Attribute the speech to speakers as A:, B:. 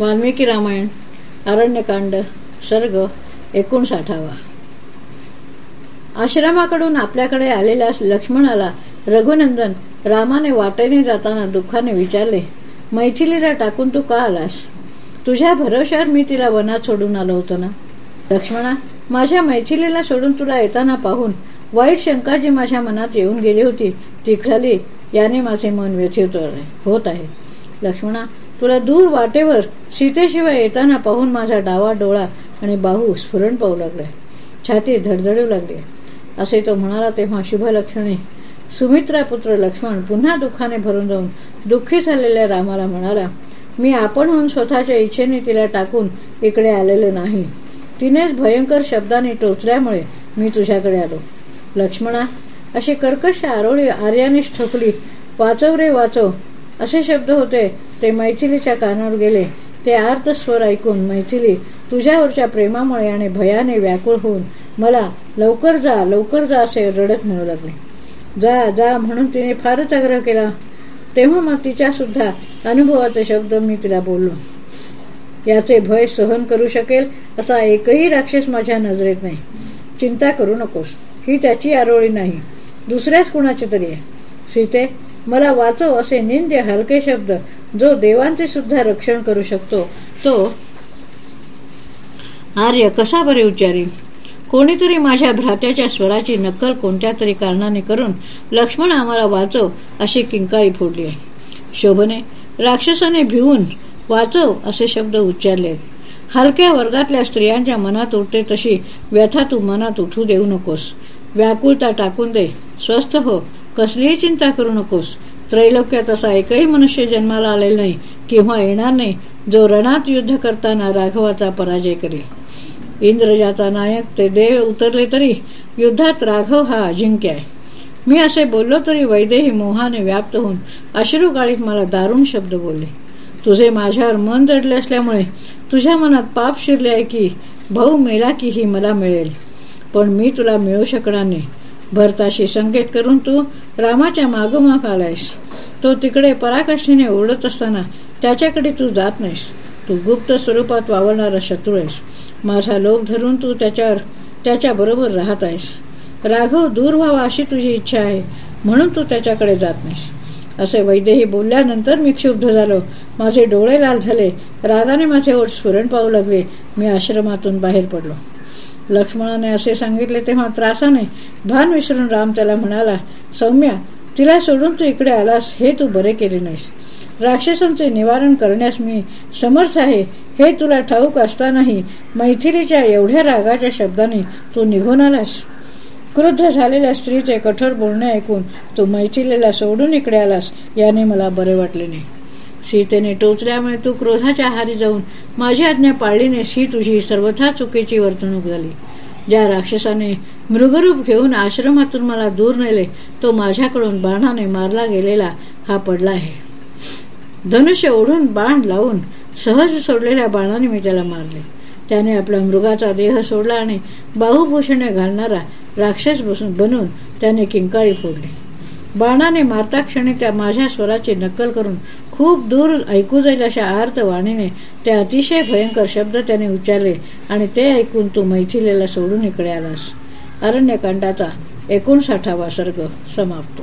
A: वाल्मिकी रामायण अरण्यकांड सर्ग एकोणसाठावा. आश्रमाकडून आपल्याकडे आलेल्या लक्ष्मणाला रघुनंदन रामाने वाटेने जाताना दुःखाने विचारले मैथिलीला टाकून तू का आलास? तुझ्या भरोश्यावर मी तिला वनात सोडून आलो होतो ना? लक्ष्मणा माझ्या मैथिलीला सोडून तुला येताना पाहून वाईट शंका जी माझ्या मनात येऊन गेली होती ती खाली याने माझे मन व्यथित होत आहे. लक्ष्मणा तुला दूर वाटेवर सीतेशिवाय येताना पाहून माझा डावा डोळा आणि बाहू स्फुरण पाहू लागले. छाती धडधडू लागले. असे तो म्हणाला तेव्हा शुभलक्षणे. सुमित्रा पुत्र लक्ष्मण पुन्हा दुःखाने भरून जाऊन दुःखी झालेल्या रामाला म्हणाला मी आपण होऊन स्वतःच्या इच्छेने तिला टाकून इकडे आलेलो नाही. तिनेच भयंकर शब्दाने टोचल्यामुळे मी तुझ्याकडे आलो. लक्ष्मणा अशी कर्कश आरोळी आर्यानेच ठोकली वाचव रे वाचव असे शब्द होते ते मैथिलीच्या कानावर गेले. ते आर्त स्वर ऐकून मैथिली तुझ्यावरच्या प्रेमामुळे आणि भयाने व्याकुळ होऊन मला लवकर जा लवकर जा असे रडत म्हणू लागले. जा जा म्हणून तिने फारच आग्रह केला. तेव्हा मग तिच्या सुद्धा अनुभवाचे शब्द मी तिला बोललो. याचे भय सहन करू शकेल असा एकही राक्षस माझ्या नजरेत नाही. चिंता करू नकोस. ही त्याची आरोळी नाही. दुसऱ्याच कुणाची तरी आहे. सीते मला वाचव असे निंद्य हलके शब्द जो देवांचे सुद्धा रक्षण करू शकतो. तो आर्य कसा बरे उच्चारी कोणीतरी माझ्या भ्रात्याच्या स्वराची नक्कल कोणत्या तरी कारणाने करून लक्ष्मण आम्हाला वाचव अशी किंकाळी फोडली आहे. शोभने राक्षसाने भिवून वाचव असे शब्द उच्चारले. हलक्या वर्गातल्या स्त्रियांच्या मनात उठते तशी व्यथा तू मनात उठू देऊ नकोस. व्याकुळता टाकून दे. स्वस्थ हो. कसलीही चिंता करू नकोस. त्रैलोक्यात असा एकही मनुष्य जन्माला आलेला नाही किंवा येणार नाही जो रणात युद्ध करताना राघवाचा पराजय करेल. इंद्रजाचा नायक ते देव उतरले तरी युद्धात राघव हा अजिंक्य आहे. मी असे बोललो तरी वैदेही मोहाने व्याप्त होऊन अश्रू मला दारुण शब्द बोलले. तुझे माझ्यावर मन जडले असल्यामुळे तुझ्या मनात पाप शिरले आहे की भाऊ मेला की ही मला मिळेल. पण मी तुला मिळू शकणार नाही. भरताशी संकेत करून तू रामाच्या मागोमाग आलायस. तो तिकडे पराकाष्ठीने ओढत असताना त्याच्याकडे तू जात नाहीस. तू गुप्त स्वरूपात वावरणारा शत्रू आहेस. माझा लोक धरून तू त्याच्यावर त्याच्या बरोबर राहत आहेस. राघव दूर व्हावा अशी तुझी इच्छा आहे म्हणून तू त्याच्याकडे जात नाहीस. असे वैद्यही बोलल्यानंतर मी क्षुब्ध झालो. माझे डोळे लाल झाले. रागाने माझे ओठ स्फुरण पाहू लागले. मी आश्रमातून बाहेर पडलो. लक्ष्मणाने असे सांगितले तेव्हा त्रासाने भान विसरून राम त्याला म्हणाला सौम्या तिला सोडून तू इकडे आलास हे तू बरे केले नाहीस. राक्षसांचे निवारण करण्यास मी समर्थ आहे हे तुला ठाऊक असतानाही मैथिलीच्या एवढ्या रागाच्या शब्दाने तू निघून आलास. क्रुद्ध झालेल्या स्त्रीचे कठोर बोलणे ऐकून तू मैथिलीला सोडून इकडे आलास याने मला बरे वाटले नाही. सीतेने टोचल्यामुळे तू क्रोधाच्या आहारी जाऊन माझी आज्ञा पाळलीनेस ही तुझी सर्वथा चुकीची वर्तणूक झाली. ज्या राक्षसाने मृगरूप घेऊन आश्रमातून मला दूर नेले तो माझ्याकडून बाणाने मारला गेलेला हा पडला आहे. धनुष्य ओढून बाण लावून सहज सोडलेल्या बाणाने मी त्याला मारले. त्याने आपला मृगाचा देह सोडला आणि बाहुभूषणे घालणारा राक्षस बसून बनून त्याने किंकाळी फोडली. बाणाने मारता क्षणी त्या माझ्या स्वराची नक्कल करून खूप दूर ऐकू जाईल अशा आर्त वाणीने ते अतिशय भयंकर शब्द त्याने उच्चारले आणि ते ऐकून तू मैथिलीला सोडून इकडे आलास. अरण्यकांडाचा एकोणसाठावा सर्ग समाप्त.